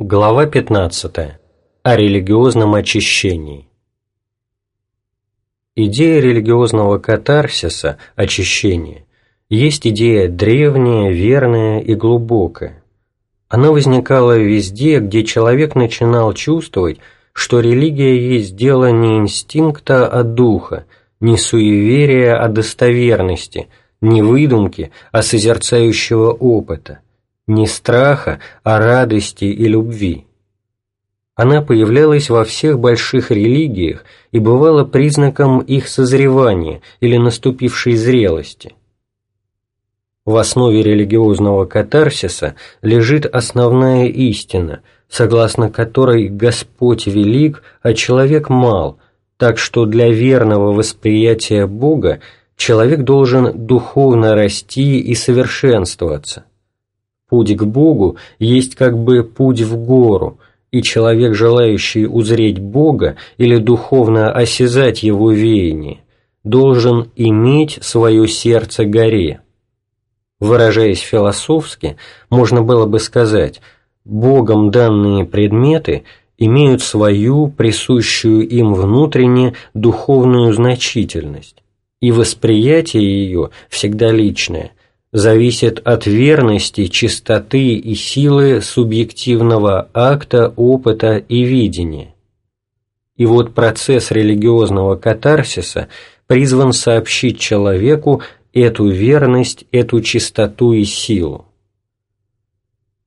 Глава 15. О религиозном очищении. Идея религиозного катарсиса, очищения, есть идея древняя, верная и глубокая. Она возникала везде, где человек начинал чувствовать, что религия есть дело не инстинкта, а духа, не суеверия, а достоверности, не выдумки, а созерцающего опыта – не страха, а радости и любви. Она появлялась во всех больших религиях и бывала признаком их созревания или наступившей зрелости. В основе религиозного катарсиса лежит основная истина, согласно которой Господь велик, а человек мал, так что для верного восприятия Бога человек должен духовно расти и совершенствоваться. Путь к Богу есть как бы путь в гору, и человек, желающий узреть Бога или духовно осязать Его веяние, должен иметь свое сердце горе. Выражаясь философски, можно было бы сказать, Богом данные предметы имеют свою, присущую им внутренне, духовную значительность, и восприятие ее, всегда личное, зависит от верности, чистоты и силы субъективного акта, опыта и видения. И вот процесс религиозного катарсиса призван сообщить человеку эту верность, эту чистоту и силу.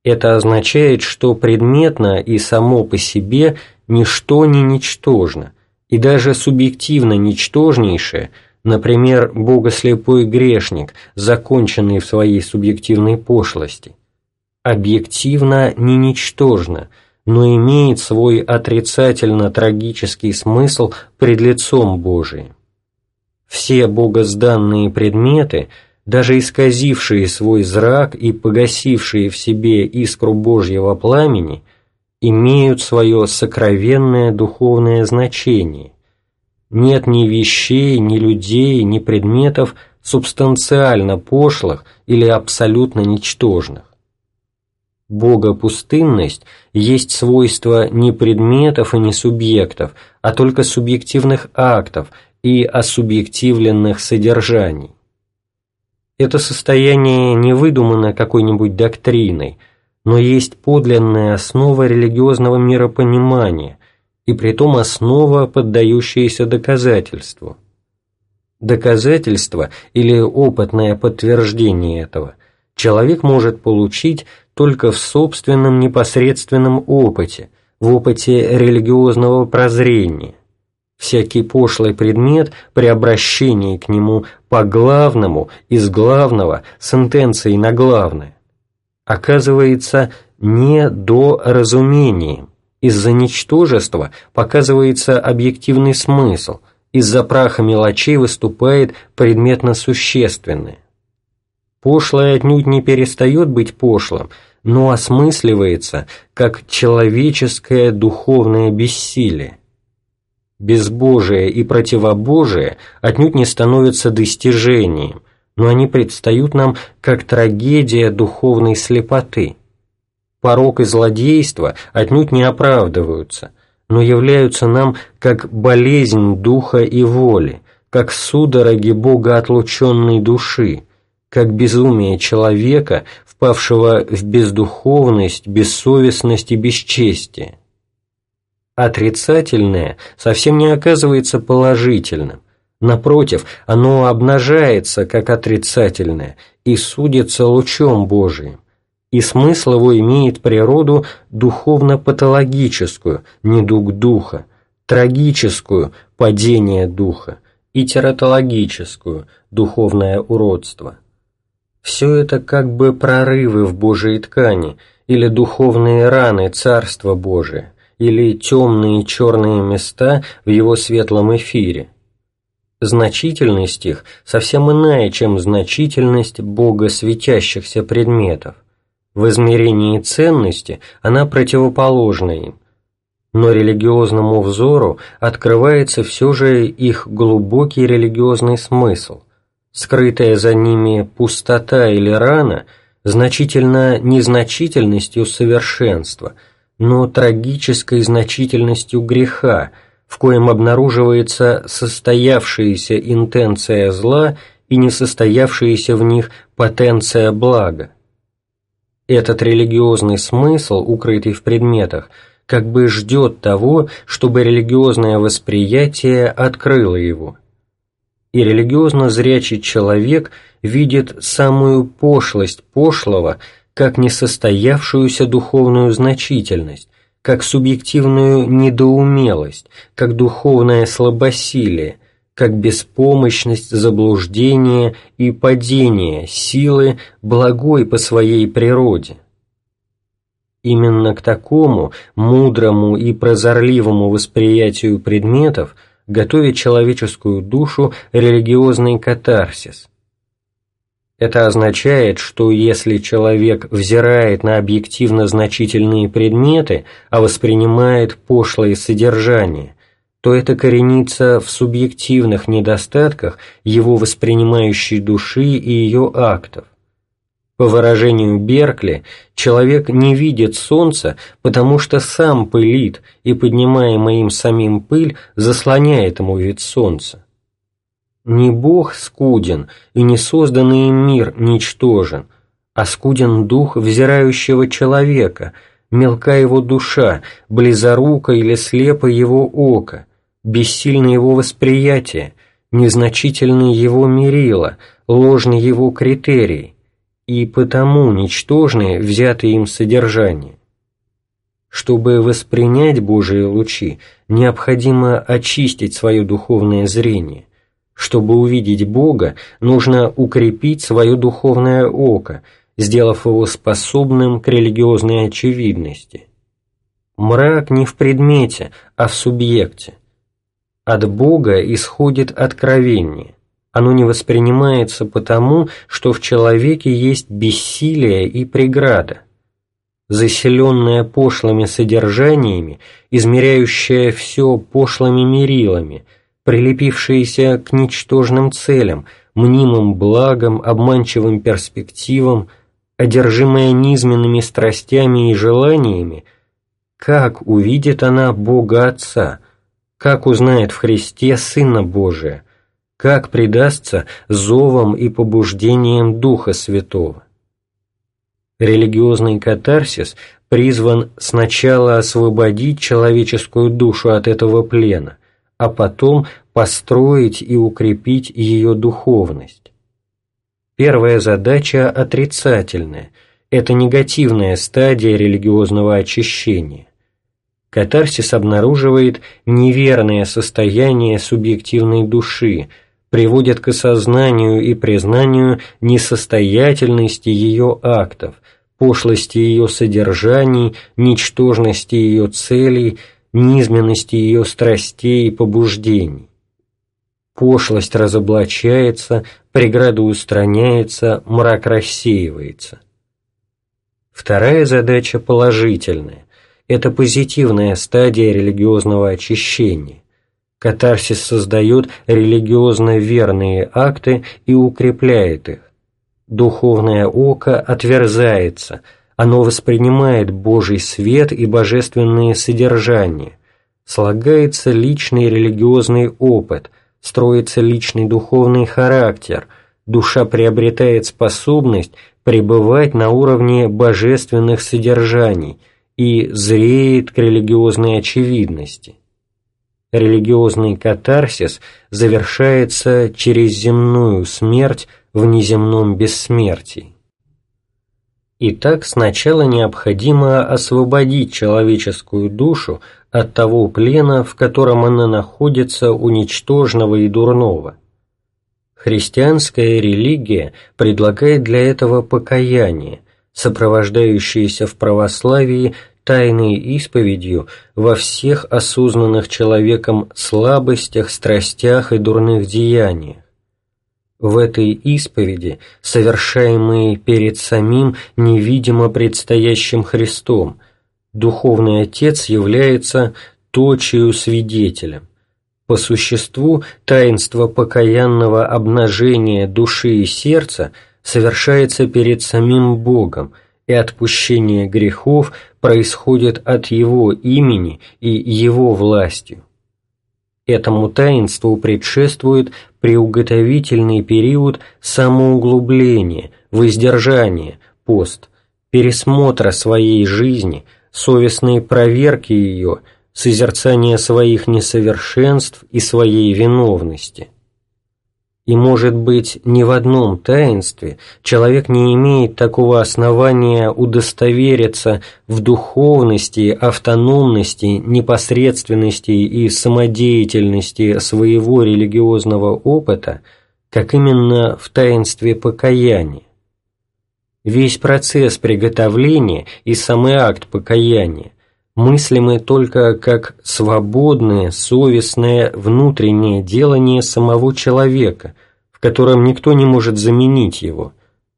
Это означает, что предметно и само по себе ничто не ничтожно, и даже субъективно ничтожнейшее – Например, богослепой грешник, законченный в своей субъективной пошлости. Объективно не ничтожно, но имеет свой отрицательно-трагический смысл пред лицом Божиим. Все богозданные предметы, даже исказившие свой зрак и погасившие в себе искру Божьего пламени, имеют свое сокровенное духовное значение – нет ни вещей, ни людей, ни предметов субстанциально пошлых или абсолютно ничтожных. Богопустынность есть свойство не предметов и не субъектов, а только субъективных актов и осубъективленных содержаний. Это состояние не выдумано какой-нибудь доктриной, но есть подлинная основа религиозного миропонимания, и притом основа, поддающаяся доказательству. Доказательство или опытное подтверждение этого человек может получить только в собственном непосредственном опыте, в опыте религиозного прозрения. Всякий пошлый предмет при обращении к нему по главному, из главного, с интенцией на главное, оказывается не до разумением, из-за ничтожества показывается объективный смысл, из-за праха мелочей выступает предметно-существенное. Пошлое отнюдь не перестает быть пошлым, но осмысливается как человеческое духовное бессилие. Безбожие и противобожие отнюдь не становятся достижением, но они предстают нам как трагедия духовной слепоты – порок и злодейство отнюдь не оправдываются, но являются нам как болезнь духа и воли, как судороги богоотлученной души, как безумие человека, впавшего в бездуховность, бессовестность и бесчестие. Отрицательное совсем не оказывается положительным, напротив, оно обнажается как отрицательное и судится лучом Божиим, и смысл его имеет природу духовно-патологическую, недуг духа, трагическую, падение духа, и тератологическую, духовное уродство. Все это как бы прорывы в Божьей ткани, или духовные раны Царства Божия, или темные черные места в его светлом эфире. Значительность их совсем иная, чем значительность Бога светящихся предметов – в измерении ценности она противоположна им, но религиозному взору открывается все же их глубокий религиозный смысл. Скрытая за ними пустота или рана значительно незначительностью совершенства, но трагической значительностью греха, в коем обнаруживается состоявшаяся интенция зла и несостоявшаяся в них потенция блага. Этот религиозный смысл, укрытый в предметах, как бы ждет того, чтобы религиозное восприятие открыло его. И религиозно зрячий человек видит самую пошлость пошлого как несостоявшуюся духовную значительность, как субъективную недоумелость, как духовное слабосилие, как беспомощность, заблуждение и падение силы благой по своей природе. Именно к такому мудрому и прозорливому восприятию предметов готовит человеческую душу религиозный катарсис. Это означает, что если человек взирает на объективно значительные предметы, а воспринимает пошлое содержание, то это коренится в субъективных недостатках его воспринимающей души и ее актов. По выражению Беркли, человек не видит солнца, потому что сам пылит, и поднимаемая им самим пыль заслоняет ему вид солнца. Не Бог скуден, и не созданный им мир ничтожен, а скуден дух взирающего человека, мелка его душа, близорука или слепо его око, бессильно его восприятие, незначительны его мерила, ложны его критерии, и потому ничтожны взятые им содержание. Чтобы воспринять Божие лучи, необходимо очистить свое духовное зрение. Чтобы увидеть Бога, нужно укрепить свое духовное око, сделав его способным к религиозной очевидности. Мрак не в предмете, а в субъекте. От Бога исходит откровение. Оно не воспринимается потому, что в человеке есть бессилие и преграда. Заселенная пошлыми содержаниями, измеряющая все пошлыми мерилами, прилепившаяся к ничтожным целям, мнимым благам, обманчивым перспективам, одержимая низменными страстями и желаниями, как увидит она Бога Отца – как узнает в Христе Сына Божия? Как предастся зовам и побуждениям Духа Святого? Религиозный катарсис призван сначала освободить человеческую душу от этого плена, а потом построить и укрепить ее духовность. Первая задача отрицательная – это негативная стадия религиозного очищения. Катарсис обнаруживает неверное состояние субъективной души, приводит к осознанию и признанию несостоятельности ее актов, пошлости ее содержаний, ничтожности ее целей, низменности ее страстей и побуждений. Пошлость разоблачается, преграда устраняется, мрак рассеивается. Вторая задача положительная это позитивная стадия религиозного очищения. Катарсис создает религиозно верные акты и укрепляет их. Духовное око отверзается, оно воспринимает Божий свет и божественные содержания. Слагается личный религиозный опыт, строится личный духовный характер, душа приобретает способность пребывать на уровне божественных содержаний – и зреет к религиозной очевидности. Религиозный катарсис завершается через земную смерть в неземном бессмертии. Итак, сначала необходимо освободить человеческую душу от того плена, в котором она находится у ничтожного и дурного. Христианская религия предлагает для этого покаяние – сопровождающиеся в православии тайной исповедью во всех осознанных человеком слабостях, страстях и дурных деяниях. В этой исповеди, совершаемой перед самим невидимо предстоящим Христом, Духовный Отец является точию свидетелем. По существу таинство покаянного обнажения души и сердца – совершается перед самим Богом, и отпущение грехов происходит от Его имени и Его властью. Этому таинству предшествует приуготовительный период самоуглубления, воздержания, пост, пересмотра своей жизни, совестной проверки ее, созерцания своих несовершенств и своей виновности – и, может быть, ни в одном таинстве человек не имеет такого основания удостовериться в духовности, автономности, непосредственности и самодеятельности своего религиозного опыта, как именно в таинстве покаяния. Весь процесс приготовления и самый акт покаяния мыслимы только как свободное, совестное, внутреннее делание самого человека, в котором никто не может заменить его.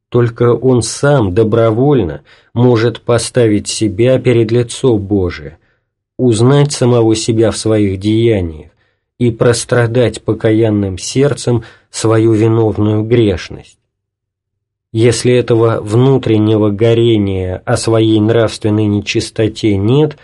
Только он сам добровольно может поставить себя перед лицо Божие, узнать самого себя в своих деяниях и прострадать покаянным сердцем свою виновную грешность. Если этого внутреннего горения о своей нравственной нечистоте нет,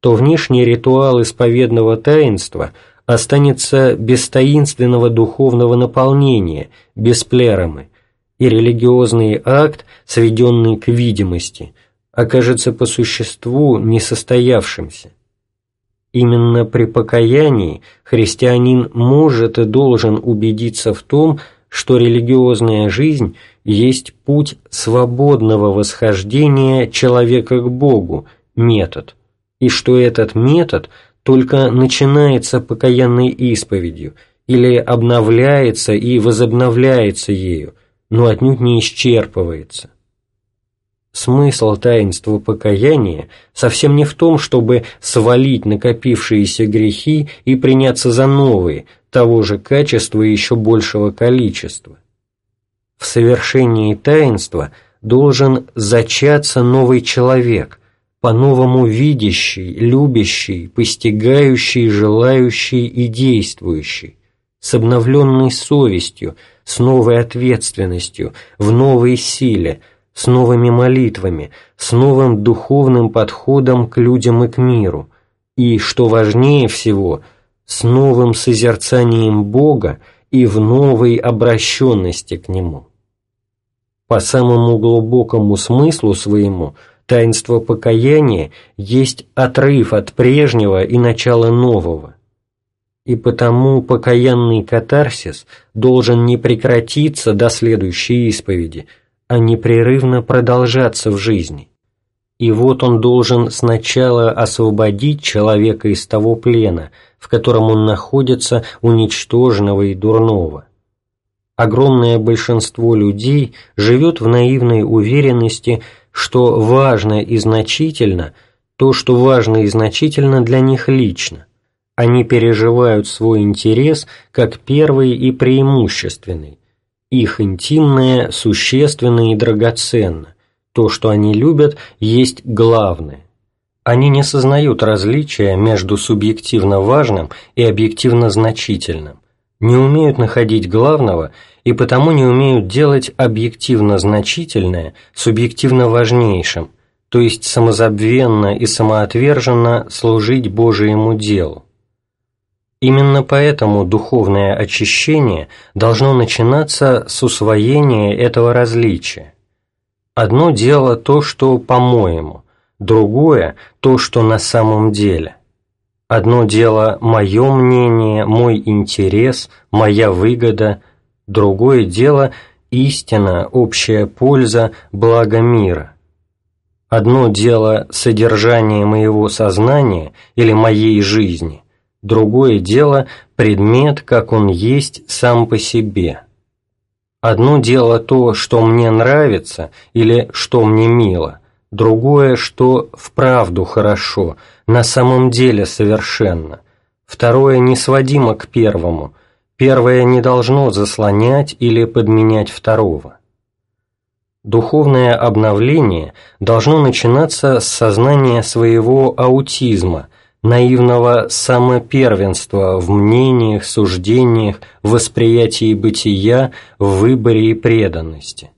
то внешний ритуал исповедного таинства останется без таинственного духовного наполнения, без плеромы, и религиозный акт, сведенный к видимости, окажется по существу несостоявшимся. Именно при покаянии христианин может и должен убедиться в том, что религиозная жизнь есть путь свободного восхождения человека к Богу, метод, и что этот метод только начинается покаянной исповедью или обновляется и возобновляется ею, но отнюдь не исчерпывается. Смысл таинства покаяния совсем не в том, чтобы свалить накопившиеся грехи и приняться за новые, того же качества и еще большего количества. В совершении таинства должен зачаться новый человек, по-новому видящий, любящий, постигающий, желающий и действующий, с обновленной совестью, с новой ответственностью, в новой силе, с новыми молитвами, с новым духовным подходом к людям и к миру, и, что важнее всего – с новым созерцанием Бога и в новой обращенности к Нему. По самому глубокому смыслу своему таинство покаяния есть отрыв от прежнего и начала нового. И потому покаянный катарсис должен не прекратиться до следующей исповеди, а непрерывно продолжаться в жизни. И вот он должен сначала освободить человека из того плена – в котором он находится, уничтоженного и дурного. Огромное большинство людей живет в наивной уверенности, что важно и значительно то, что важно и значительно для них лично. Они переживают свой интерес как первый и преимущественный. Их интимное, существенное и драгоценно. То, что они любят, есть главное. Они не сознают различия между субъективно важным и объективно значительным, не умеют находить главного и потому не умеют делать объективно значительное субъективно важнейшим, то есть самозабвенно и самоотверженно служить Божьему делу. Именно поэтому духовное очищение должно начинаться с усвоения этого различия. Одно дело то, что по-моему, другое – то, что на самом деле. Одно дело – мое мнение, мой интерес, моя выгода, другое дело – истина, общая польза, благо мира. Одно дело – содержание моего сознания или моей жизни, другое дело – предмет, как он есть сам по себе. Одно дело то, что мне нравится или что мне мило – другое, что вправду хорошо, на самом деле совершенно, второе не сводимо к первому, первое не должно заслонять или подменять второго. Духовное обновление должно начинаться с сознания своего аутизма, наивного самопервенства в мнениях, суждениях, восприятии бытия, в выборе и преданности.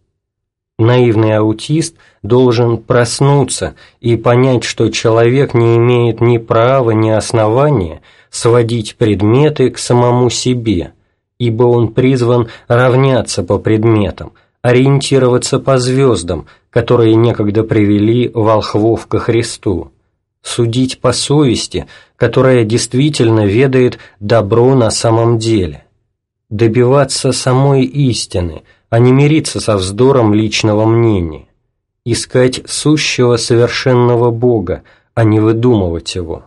Наивный аутист должен проснуться и понять, что человек не имеет ни права, ни основания сводить предметы к самому себе, ибо он призван равняться по предметам, ориентироваться по звездам, которые некогда привели волхвов ко Христу, судить по совести, которая действительно ведает добро на самом деле, добиваться самой истины, а не мириться со вздором личного мнения, искать сущего совершенного Бога, а не выдумывать его.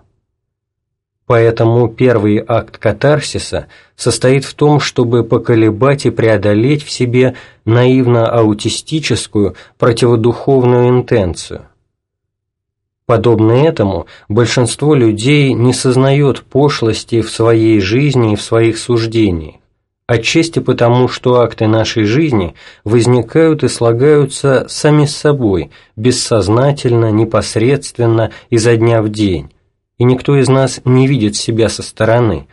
Поэтому первый акт катарсиса состоит в том, чтобы поколебать и преодолеть в себе наивно-аутистическую противодуховную интенцию. Подобно этому, большинство людей не сознает пошлости в своей жизни и в своих суждениях, отчасти потому, что акты нашей жизни возникают и слагаются сами с собой, бессознательно, непосредственно, изо дня в день, и никто из нас не видит себя со стороны.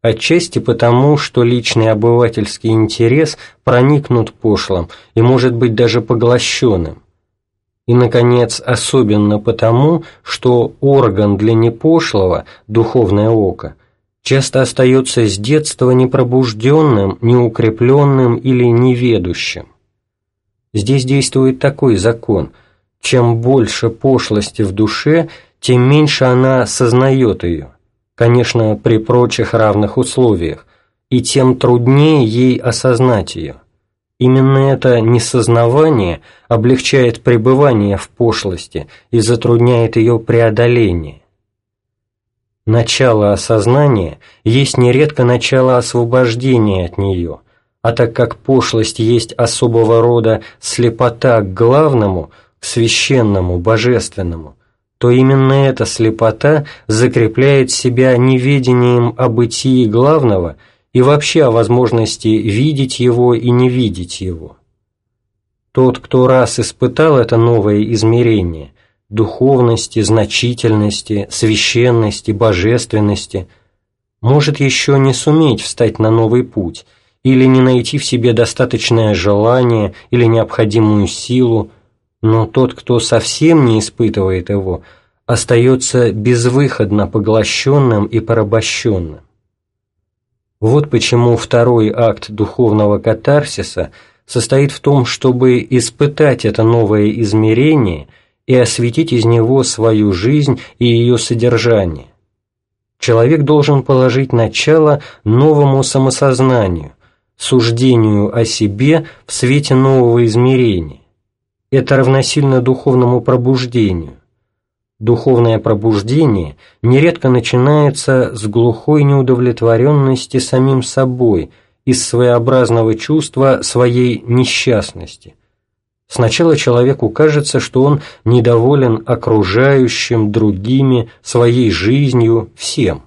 Отчасти потому, что личный обывательский интерес проникнут пошлым и может быть даже поглощенным. И, наконец, особенно потому, что орган для непошлого, духовное око, часто остается с детства непробужденным, неукрепленным или неведущим. Здесь действует такой закон – чем больше пошлости в душе, тем меньше она сознает ее, конечно, при прочих равных условиях, и тем труднее ей осознать ее. Именно это несознавание облегчает пребывание в пошлости и затрудняет ее преодоление. Начало осознания есть нередко начало освобождения от нее, а так как пошлость есть особого рода слепота к главному, к священному, божественному, то именно эта слепота закрепляет себя неведением о бытии главного и вообще о возможности видеть его и не видеть его. Тот, кто раз испытал это новое измерение – духовности, значительности, священности, божественности, может еще не суметь встать на новый путь или не найти в себе достаточное желание или необходимую силу, но тот, кто совсем не испытывает его, остается безвыходно поглощенным и порабощенным. Вот почему второй акт духовного катарсиса состоит в том, чтобы испытать это новое измерение и осветить из него свою жизнь и ее содержание. Человек должен положить начало новому самосознанию, суждению о себе в свете нового измерения это равносильно духовному пробуждению. Духовное пробуждение нередко начинается с глухой неудовлетворенности самим собой, из своеобразного чувства своей несчастности. Сначала человеку кажется, что он недоволен окружающим, другими, своей жизнью, всем.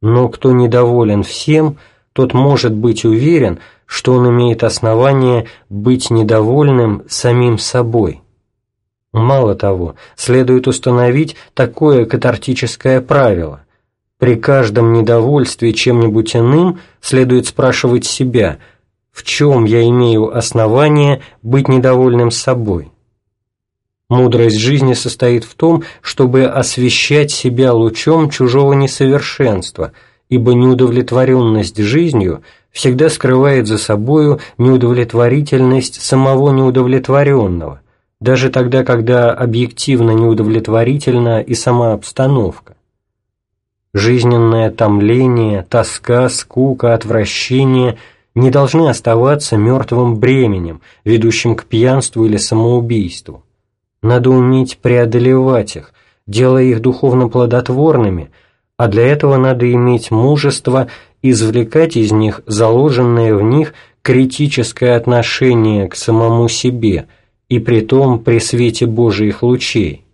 Но кто недоволен всем, тот может быть уверен, что он имеет основание быть недовольным самим собой. Мало того, следует установить такое катартическое правило. При каждом недовольстве чем-нибудь иным следует спрашивать себя, в чем я имею основание быть недовольным собой. Мудрость жизни состоит в том, чтобы освещать себя лучом чужого несовершенства, ибо неудовлетворенность жизнью – всегда скрывает за собою неудовлетворительность самого неудовлетворенного, даже тогда, когда объективно неудовлетворительна и сама обстановка. Жизненное томление, тоска, скука, отвращение не должны оставаться мертвым бременем, ведущим к пьянству или самоубийству. Надо уметь преодолевать их, делая их духовно плодотворными, а для этого надо иметь мужество извлекать из них заложенное в них критическое отношение к самому себе и при том при свете Божиих лучей.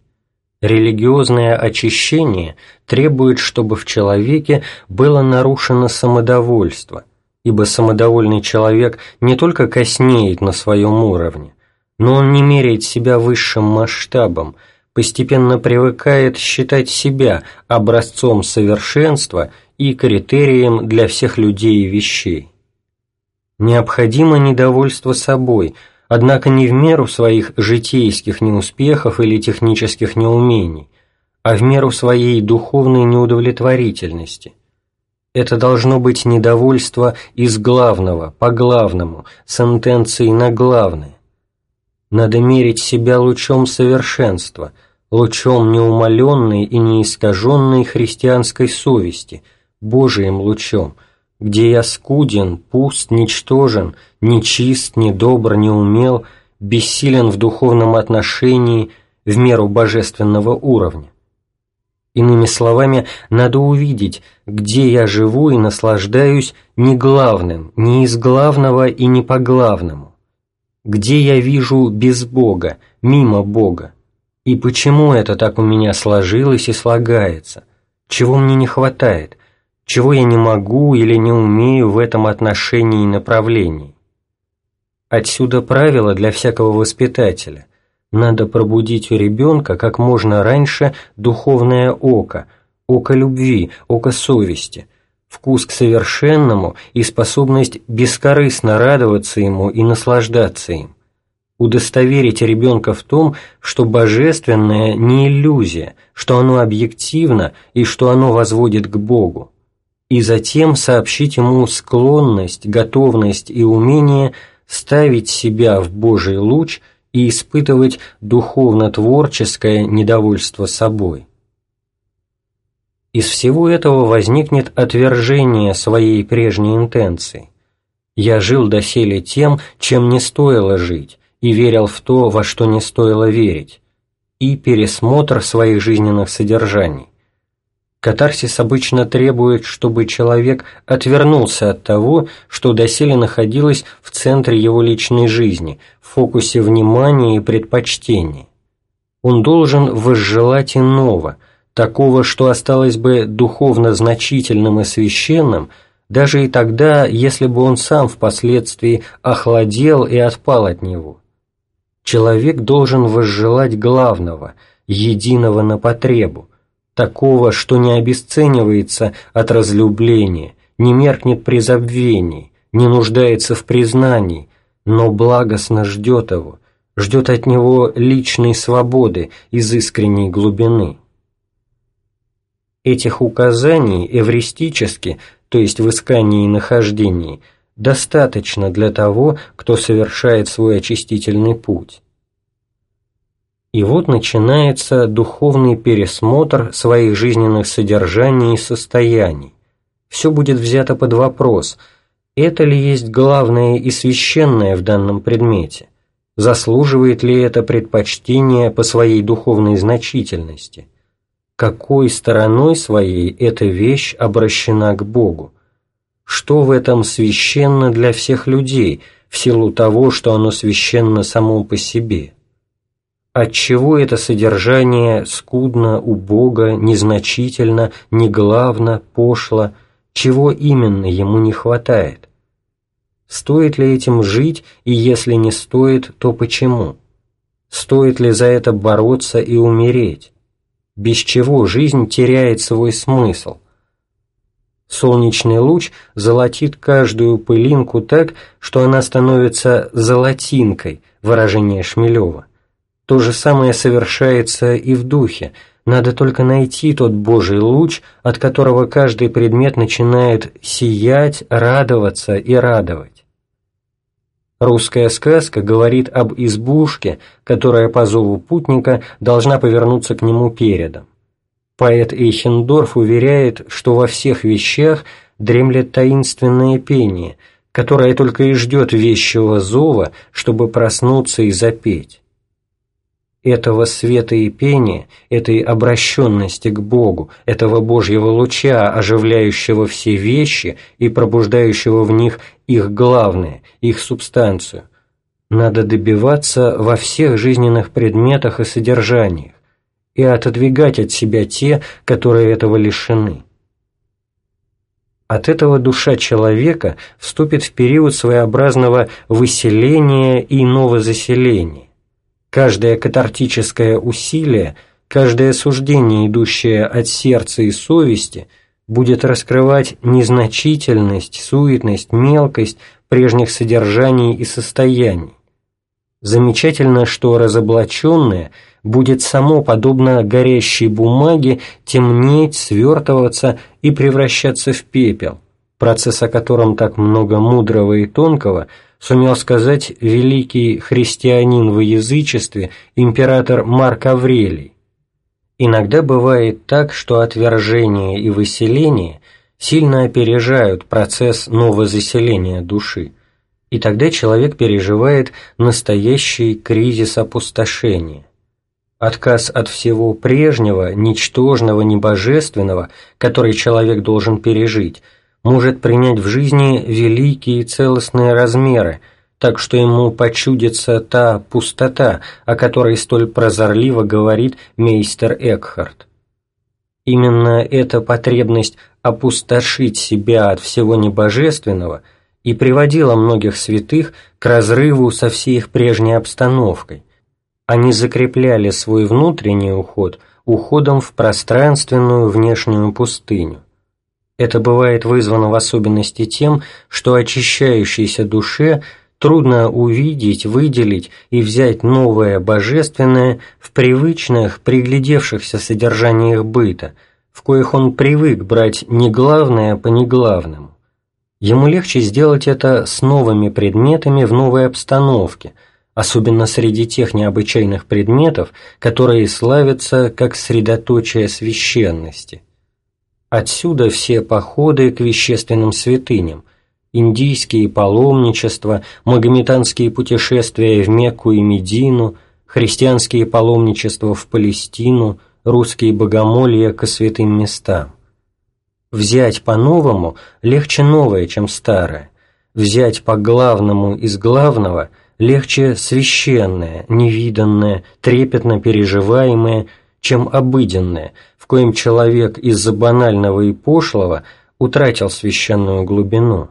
Религиозное очищение требует, чтобы в человеке было нарушено самодовольство, ибо самодовольный человек не только коснеет на своем уровне, но он не меряет себя высшим масштабом, постепенно привыкает считать себя образцом совершенства и критерием для всех людей и вещей. Необходимо недовольство собой, однако не в меру своих житейских неуспехов или технических неумений, а в меру своей духовной неудовлетворительности. Это должно быть недовольство из главного, по главному, с интенцией на главное. Надо мерить себя лучом совершенства, лучом неумоленной и неискаженной христианской совести, Божиим лучом, где я скуден, пуст, ничтожен, нечист, недобр, неумел, бессилен в духовном отношении в меру божественного уровня. Иными словами, надо увидеть, где я живу и наслаждаюсь не главным, не из главного и не по главному. Где я вижу без Бога, мимо Бога. И почему это так у меня сложилось и слагается? Чего мне не хватает? Чего я не могу или не умею в этом отношении и направлении? Отсюда правило для всякого воспитателя. Надо пробудить у ребенка как можно раньше духовное око, око любви, око совести, вкус к совершенному и способность бескорыстно радоваться ему и наслаждаться им. Удостоверить ребенка в том, что божественное не иллюзия, что оно объективно и что оно возводит к Богу. И затем сообщить ему склонность, готовность и умение ставить себя в Божий луч – и испытывать духовно-творческое недовольство собой. Из всего этого возникнет отвержение своей прежней интенции. Я жил доселе тем, чем не стоило жить, и верил в то, во что не стоило верить, и пересмотр своих жизненных содержаний. Катарсис обычно требует, чтобы человек отвернулся от того, что доселе находилось в центре его личной жизни, в фокусе внимания и предпочтений. Он должен возжелать иного, такого, что осталось бы духовно значительным и священным, даже и тогда, если бы он сам впоследствии охладел и отпал от него. Человек должен возжелать главного, единого на потребу, такого, что не обесценивается от разлюбления, не меркнет при забвении, не нуждается в признании, но благостно ждет его, ждет от него личной свободы из искренней глубины. Этих указаний эвристически, то есть в искании и нахождении, достаточно для того, кто совершает свой очистительный путь. И вот начинается духовный пересмотр своих жизненных содержаний и состояний. Все будет взято под вопрос, это ли есть главное и священное в данном предмете, заслуживает ли это предпочтение по своей духовной значительности, какой стороной своей эта вещь обращена к Богу, что в этом священно для всех людей в силу того, что оно священно само по себе – Отчего это содержание скудно, убого, незначительно, неглавно, пошло, чего именно ему не хватает? Стоит ли этим жить, и если не стоит, то почему? Стоит ли за это бороться и умереть? Без чего жизнь теряет свой смысл? Солнечный луч золотит каждую пылинку так, что она становится «золотинкой», выражение Шмелева. То же самое совершается и в духе. Надо только найти тот Божий луч, от которого каждый предмет начинает сиять, радоваться и радовать. Русская сказка говорит об избушке, которая по зову путника должна повернуться к нему передом. Поэт Эйхендорф уверяет, что во всех вещах дремлет таинственное пение, которое только и ждет вещего зова, чтобы проснуться и запеть этого света и пения, этой обращенности к Богу, этого Божьего луча, оживляющего все вещи и пробуждающего в них их главное, их субстанцию, надо добиваться во всех жизненных предметах и содержаниях и отодвигать от себя те, которые этого лишены. От этого душа человека вступит в период своеобразного выселения и новозаселения Каждое катартическое усилие, каждое суждение, идущее от сердца и совести, будет раскрывать незначительность, суетность, мелкость прежних содержаний и состояний. Замечательно, что разоблаченное будет само, подобно горящей бумаге, темнеть, свертываться и превращаться в пепел, процесс о котором так много мудрого и тонкого сумел сказать великий христианин в язычестве император Марк Аврелий. Иногда бывает так, что отвержение и выселение сильно опережают процесс новозаселения души, и тогда человек переживает настоящий кризис опустошения. Отказ от всего прежнего, ничтожного, небожественного, который человек должен пережить, может принять в жизни великие целостные размеры, так что ему почудится та пустота, о которой столь прозорливо говорит мейстер Экхарт. Именно эта потребность опустошить себя от всего небожественного – и приводила многих святых к разрыву со всей их прежней обстановкой. Они закрепляли свой внутренний уход уходом в пространственную внешнюю пустыню. Это бывает вызвано в особенности тем, что очищающейся душе трудно увидеть, выделить и взять новое божественное в привычных, приглядевшихся содержаниях быта, в коих он привык брать не главное по неглавному. Ему легче сделать это с новыми предметами в новой обстановке, особенно среди тех необычайных предметов, которые славятся как средоточие священности. Отсюда все походы к вещественным святыням, индийские паломничества, магометанские путешествия в Мекку и Медину, христианские паломничества в Палестину, русские богомолья ко святым местам. Взять по-новому легче новое, чем старое. Взять по главному из главного легче священное, невиданное, трепетно переживаемое, чем обыденное, коем человек из-за банального и пошлого утратил священную глубину.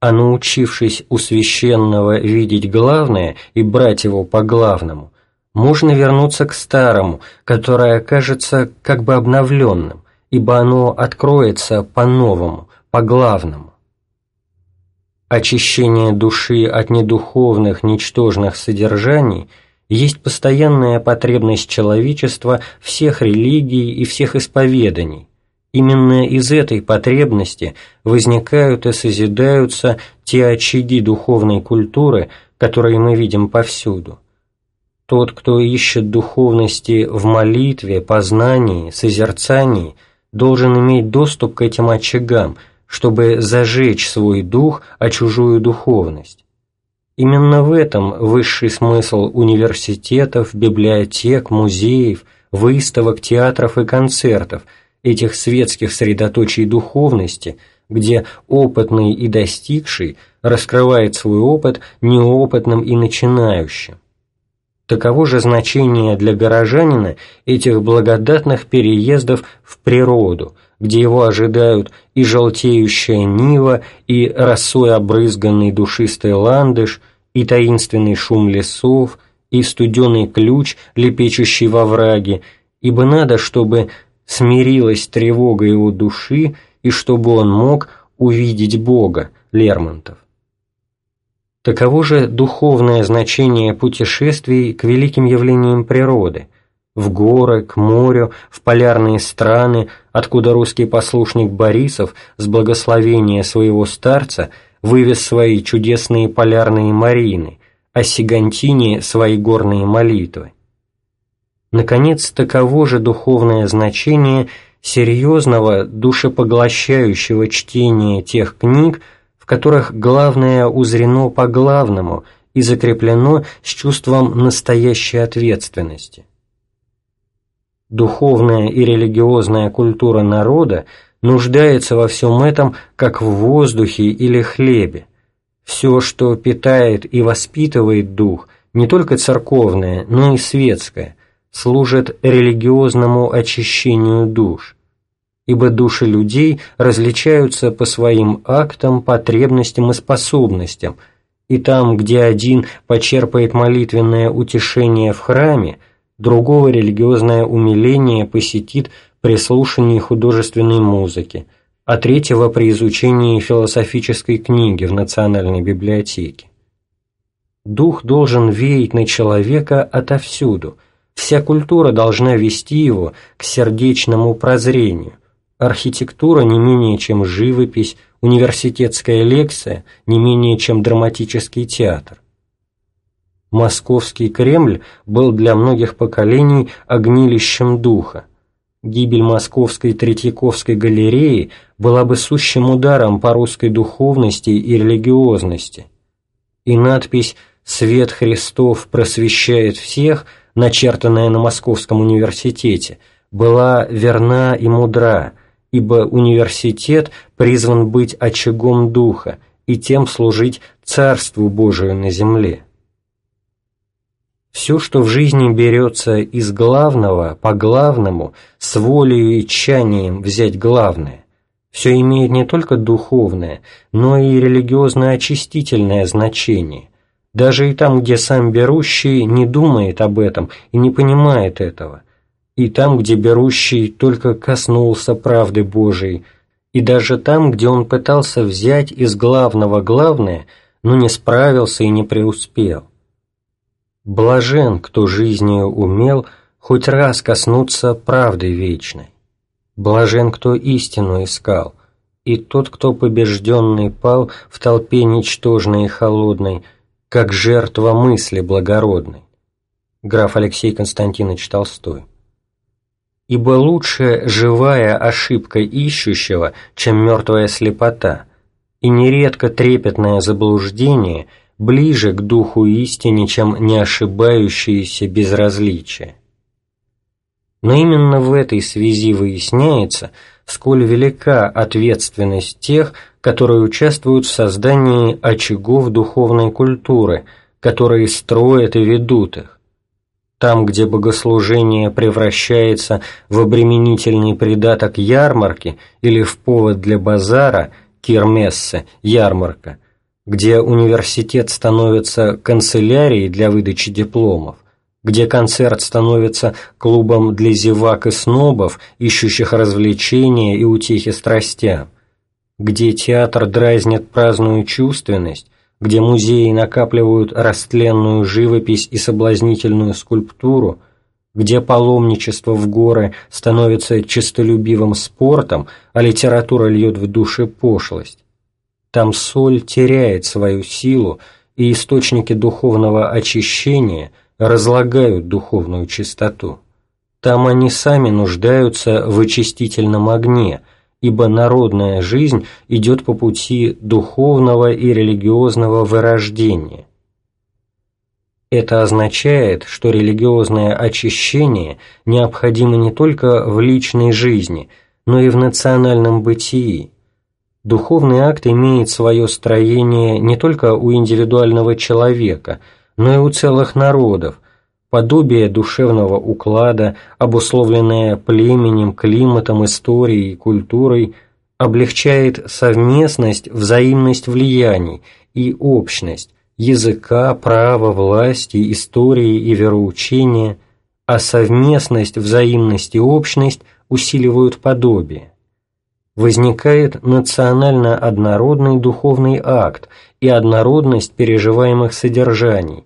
А научившись у священного видеть главное и брать его по главному, можно вернуться к старому, которое окажется как бы обновленным, ибо оно откроется по-новому, по-главному. Очищение души от недуховных, ничтожных содержаний есть постоянная потребность человечества всех религий и всех исповеданий. Именно из этой потребности возникают и созидаются те очаги духовной культуры, которые мы видим повсюду. Тот, кто ищет духовности в молитве, познании, созерцании – должен иметь доступ к этим очагам, чтобы зажечь свой дух о чужую духовность. Именно в этом высший смысл университетов, библиотек, музеев, выставок, театров и концертов, этих светских средоточий духовности, где опытный и достигший раскрывает свой опыт неопытным и начинающим. Таково же значение для горожанина этих благодатных переездов в природу, где его ожидают и желтеющая нива, и росой обрызганный душистый ландыш, и таинственный шум лесов, и студеный ключ, лепечущий во враге, ибо надо, чтобы смирилась тревога его души, и чтобы он мог увидеть Бога, Лермонтов. Таково же духовное значение путешествий к великим явлениям природы, в горы, к морю, в полярные страны, откуда русский послушник Борисов с благословения своего старца вывез свои чудесные полярные марины, а Сигантине свои горные молитвы. Наконец, таково же духовное значение серьезного, душепоглощающего чтения тех книг, в которых главное узрено по главному и закреплено с чувством настоящей ответственности. Духовная и религиозная культура народа нуждается во всем этом как в воздухе или хлебе. Все, что питает и воспитывает дух, не только церковное, но и светское, служит религиозному очищению душ – ибо души людей различаются по своим актам, потребностям и способностям, и там, где один почерпает молитвенное утешение в храме, другого религиозное умиление посетит при слушании художественной музыки, а третьего при изучении философической книги в Национальной библиотеке. Дух должен веять на человека отовсюду, вся культура должна вести его к сердечному прозрению, архитектура не менее чем живопись, университетская лекция не менее чем драматический театр. Московский Кремль был для многих поколений огнилищем духа. Гибель Московской Третьяковской галереи была бы сущим ударом по русской духовности и религиозности. И надпись «Свет Христов просвещает всех», начертанная на Московском университете, была верна и мудра, ибо университет призван быть очагом духа и тем служить Царству Божию на земле. Все, что в жизни берется из главного по главному, с волей и тщанием взять главное, все имеет не только духовное, но и религиозно-очистительное значение, даже и там, где сам берущий не думает об этом и не понимает этого, и там, где берущий только коснулся правды Божией, и даже там, где он пытался взять из главного главное, но не справился и не преуспел. Блажен, кто жизнью умел хоть раз коснуться правды вечной. Блажен, кто истину искал, и тот, кто побежденный пал в толпе ничтожной и холодной, как жертва мысли благородной. Граф Алексей Константинович Толстой. Ибо лучше живая ошибка ищущего, чем мертвая слепота, и нередко трепетное заблуждение – ближе к духу истине, чем не ошибающееся безразличие. Но именно в этой связи выясняется, сколь велика ответственность тех, которые участвуют в создании очагов духовной культуры, которые строят и ведут их. Там, где богослужение превращается в обременительный придаток ярмарки или в повод для базара, кирмессе, ярмарка, где университет становится канцелярией для выдачи дипломов, где концерт становится клубом для зевак и снобов, ищущих развлечения и утехи страстям, где театр дразнит праздную чувственность, где музеи накапливают растленную живопись и соблазнительную скульптуру, где паломничество в горы становится честолюбивым спортом, а литература льет в душе пошлость, там соль теряет свою силу, и источники духовного очищения разлагают духовную чистоту. Там они сами нуждаются в очистительном огне, ибо народная жизнь идет по пути духовного и религиозного вырождения. Это означает, что религиозное очищение необходимо не только в личной жизни, но и в национальном бытии, Духовный акт имеет свое строение не только у индивидуального человека, но и у целых народов, подобие душевного уклада, обусловленное племенем, климатом, историей и культурой, облегчает совместность, взаимность влияний и общность языка, права, власти, истории и вероучения, а совместность, взаимность и общность усиливают подобие возникает национально однородный духовный акт и однородность переживаемых содержаний,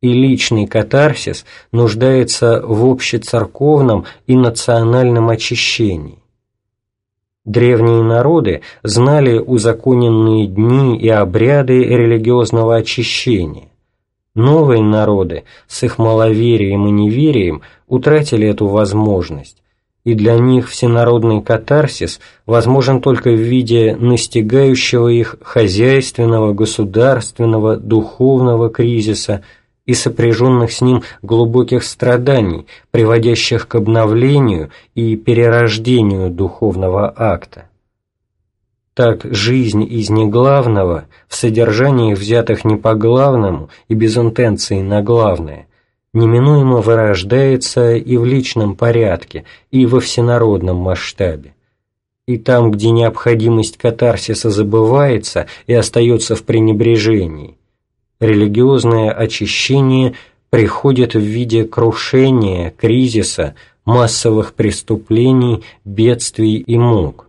и личный катарсис нуждается в общецерковном и национальном очищении. Древние народы знали узаконенные дни и обряды религиозного очищения. Новые народы с их маловерием и неверием утратили эту возможность, и для них всенародный катарсис возможен только в виде настигающего их хозяйственного, государственного, духовного кризиса и сопряженных с ним глубоких страданий, приводящих к обновлению и перерождению духовного акта. Так жизнь из неглавного, в содержании взятых не по главному и без интенции на главное – неминуемо вырождается и в личном порядке, и во всенародном масштабе. И там, где необходимость катарсиса забывается и остается в пренебрежении, религиозное очищение приходит в виде крушения, кризиса, массовых преступлений, бедствий и мук.